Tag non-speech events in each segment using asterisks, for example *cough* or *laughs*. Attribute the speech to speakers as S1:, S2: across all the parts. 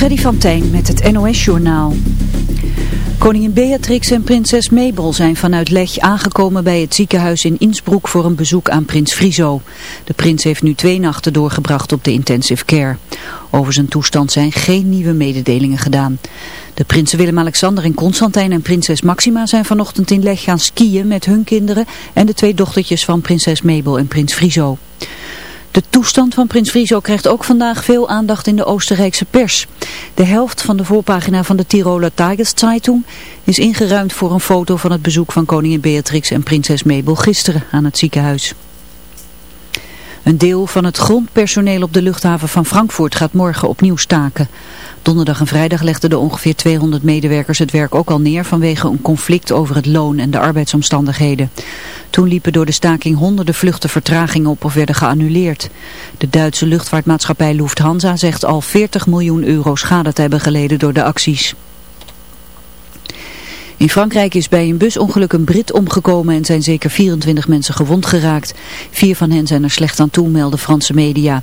S1: Freddy van Tijn met het NOS-journaal. Koningin Beatrix en prinses Mabel zijn vanuit Lech aangekomen bij het ziekenhuis in Innsbruck voor een bezoek aan prins Friso. De prins heeft nu twee nachten doorgebracht op de intensive care. Over zijn toestand zijn geen nieuwe mededelingen gedaan. De prinsen Willem-Alexander en Constantijn en prinses Maxima zijn vanochtend in Lech gaan skiën met hun kinderen en de twee dochtertjes van prinses Mabel en prins Friso. De toestand van prins Friso krijgt ook vandaag veel aandacht in de Oostenrijkse pers. De helft van de voorpagina van de Tiroler Tageszeitung is ingeruimd voor een foto van het bezoek van koningin Beatrix en prinses Mabel gisteren aan het ziekenhuis. Een deel van het grondpersoneel op de luchthaven van Frankfurt gaat morgen opnieuw staken. Donderdag en vrijdag legden de ongeveer 200 medewerkers het werk ook al neer vanwege een conflict over het loon en de arbeidsomstandigheden. Toen liepen door de staking honderden vluchten vertraging op of werden geannuleerd. De Duitse luchtvaartmaatschappij Lufthansa zegt al 40 miljoen euro schade te hebben geleden door de acties. In Frankrijk is bij een busongeluk een Brit omgekomen en zijn zeker 24 mensen gewond geraakt. Vier van hen zijn er slecht aan toe, melden Franse media.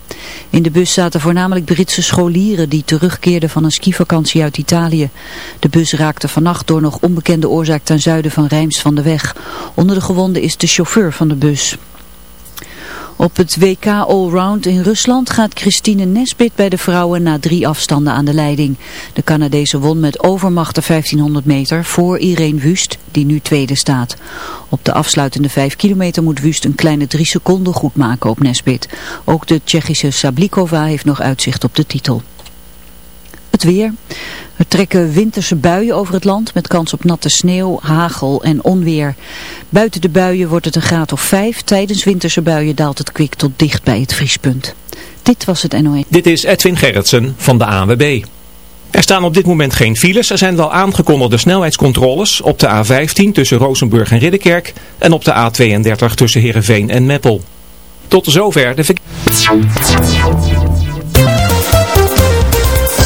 S1: In de bus zaten voornamelijk Britse scholieren die terugkeerden van een skivakantie uit Italië. De bus raakte vannacht door nog onbekende oorzaak ten zuiden van Rijms van de weg. Onder de gewonden is de chauffeur van de bus. Op het WK Allround in Rusland gaat Christine Nesbit bij de vrouwen na drie afstanden aan de leiding. De Canadese won met overmacht de 1500 meter voor Irene Wust, die nu tweede staat. Op de afsluitende 5 kilometer moet Wust een kleine drie seconden goed maken op Nesbit. Ook de Tsjechische Sablikova heeft nog uitzicht op de titel. Het weer. Er trekken winterse buien over het land met kans op natte sneeuw, hagel en onweer. Buiten de buien wordt het een graad of 5. Tijdens winterse buien daalt het kwik tot dicht bij het vriespunt. Dit was het NOE.
S2: Dit is Edwin Gerritsen van de ANWB. Er staan op dit moment geen files. Er zijn wel aangekondigde snelheidscontroles op de A15 tussen Rozenburg en Ridderkerk en op de A32 tussen Heerenveen en Meppel. Tot zover de verkeer.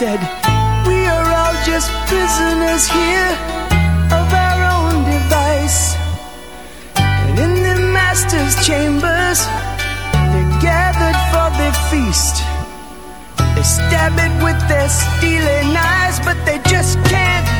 S3: said, We are all just prisoners here of our own device. And in the master's chambers, they're gathered for their feast. They stab it with their steely knives, but they just can't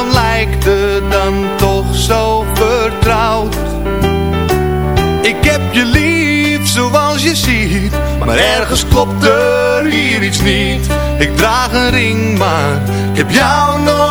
S4: zoals je ziet. Maar ergens klopt er hier iets niet. Ik draag een ring maar ik heb jou nooit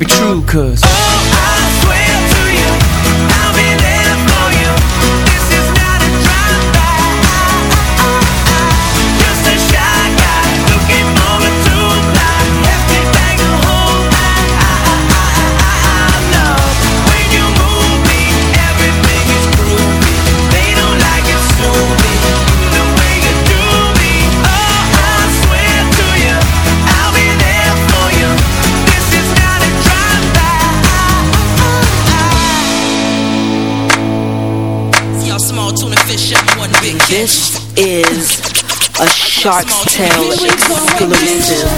S5: be true.
S6: Hotel exclusive.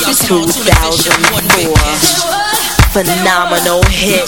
S6: 2004 phenomenal hit.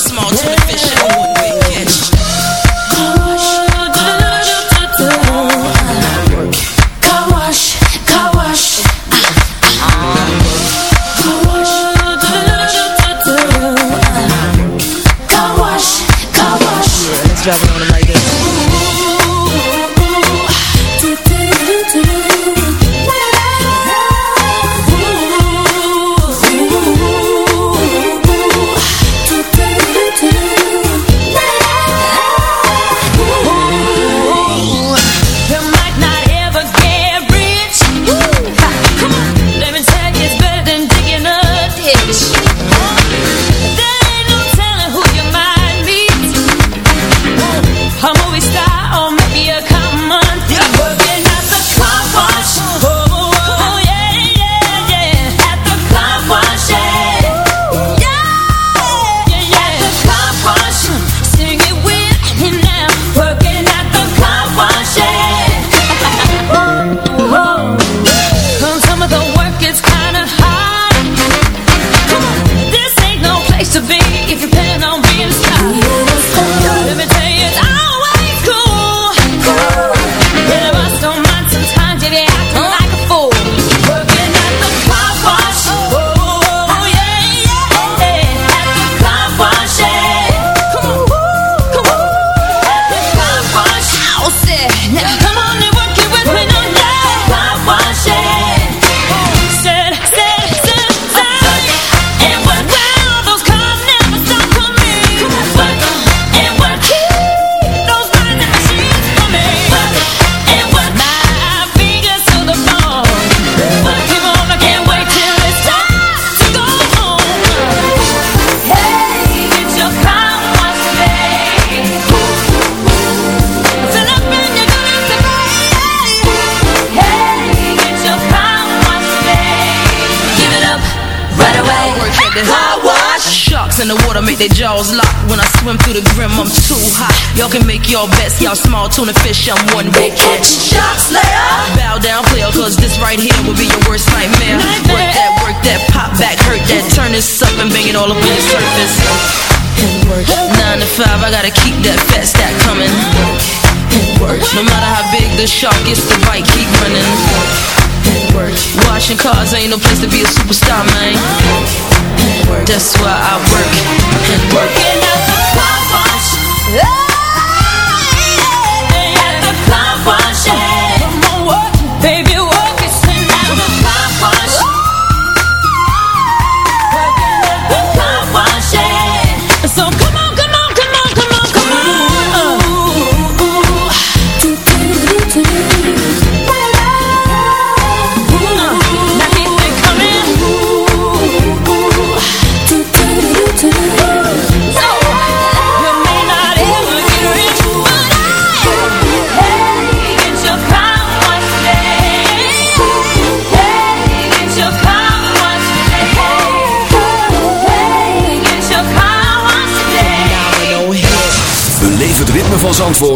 S7: Their jaws locked When I swim through the grim, I'm too hot. Y'all can make your best, y'all small tuna fish, I'm one big catch. Sharks layer. Bow down, player, cause this right here will be your worst nightmare. Work that, work that, pop back, hurt that, turn this up and bang it all up on your surface. Nine to five, I gotta keep that fat stack coming. No matter how big the shark is, the bite keep running. Washing cars ain't no place to be a superstar, man. That's why I work work.
S8: Working at the car wash.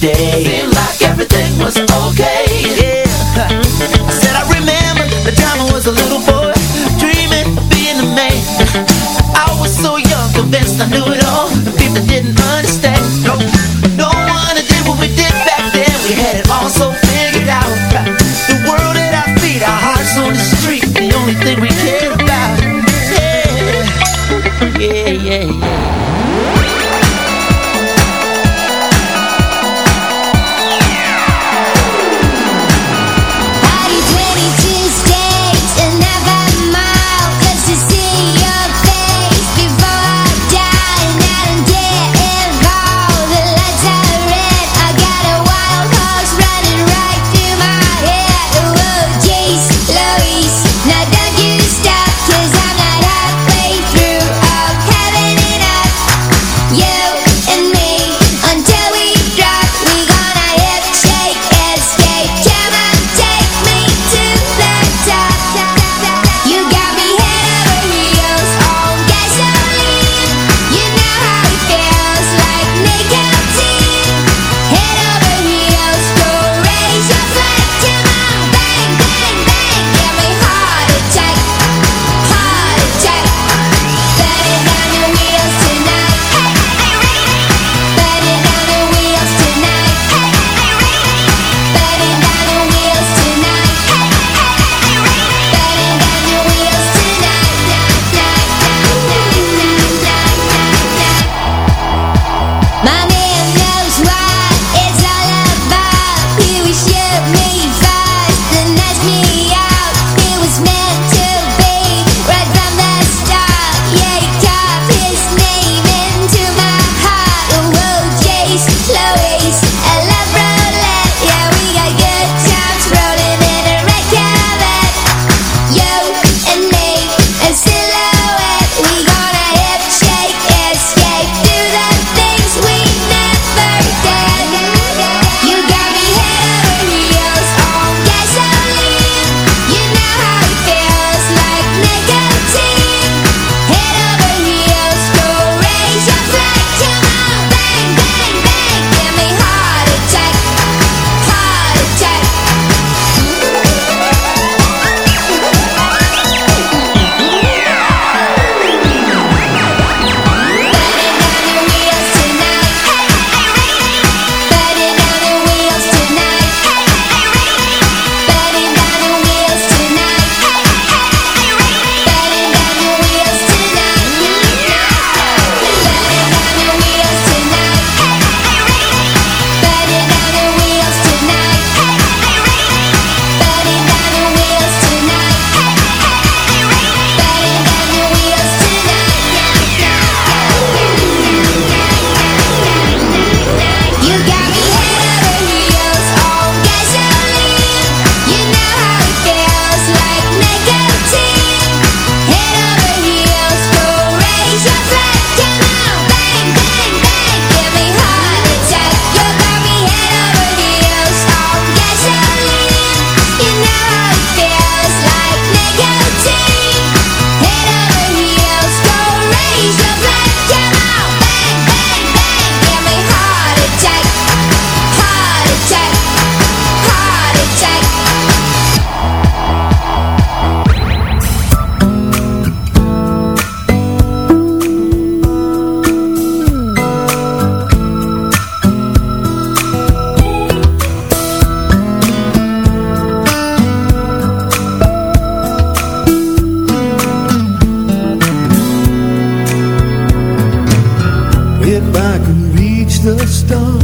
S9: Day, Seemed like everything was okay, yeah. *laughs* I said I remember the time I was a little boy Dreaming of being a man. *laughs* I was so young, convinced I knew it all And people didn't understand. No, no one did what we did back then. We had it all so figured out. The world at our feet, our hearts on the street The only thing we cared about. Yeah, yeah, yeah, yeah
S10: the
S3: storm.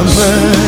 S11: 我们。